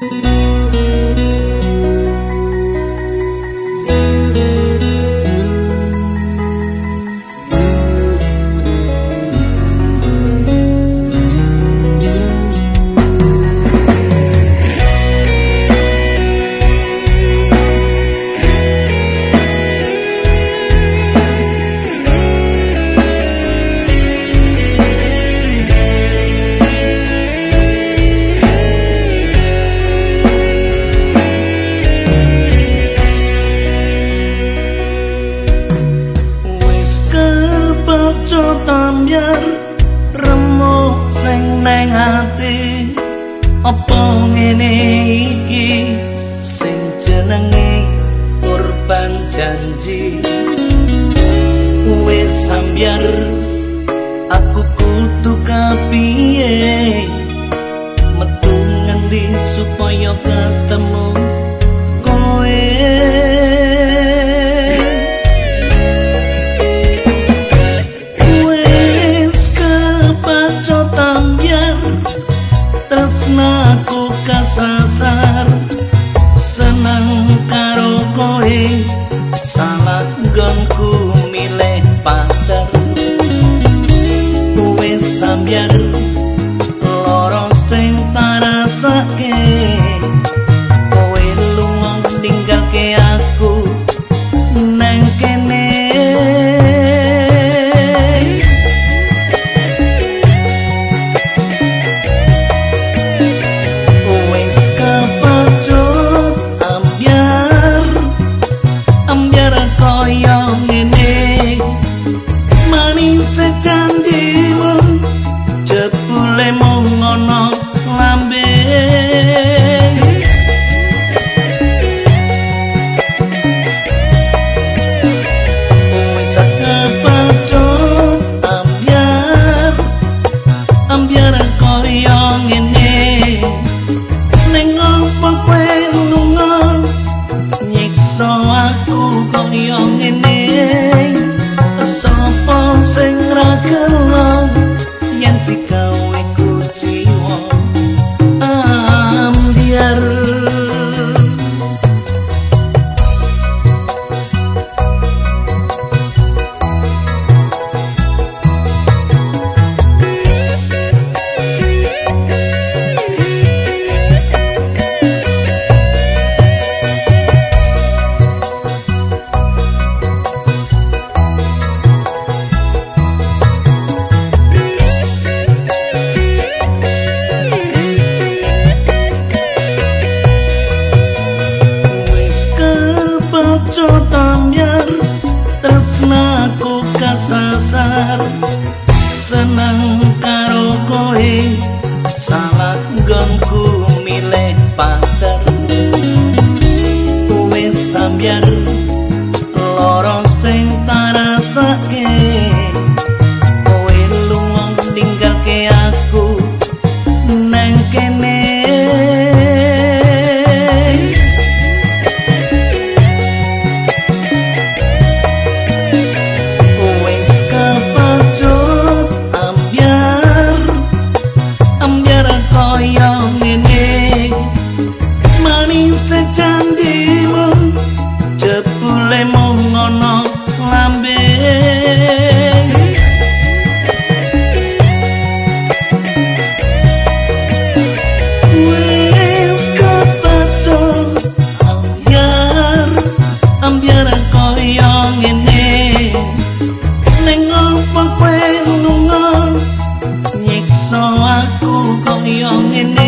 Música neng ati apa ngene iki? Sing jenenge kurban janji. Wis sambyar aku kudu kepiye metu ngendi supaya ketemu cambiar Tresnaku kasasar Senang karo kohi Salah gangku ana lambe Ambiar koyong ini Nengok pepeng karo koe. Salat gengku milih pacar. Wis sampeyan loro yang ini. Nengok pepeng nunga Nyiksa aku kok yang ini.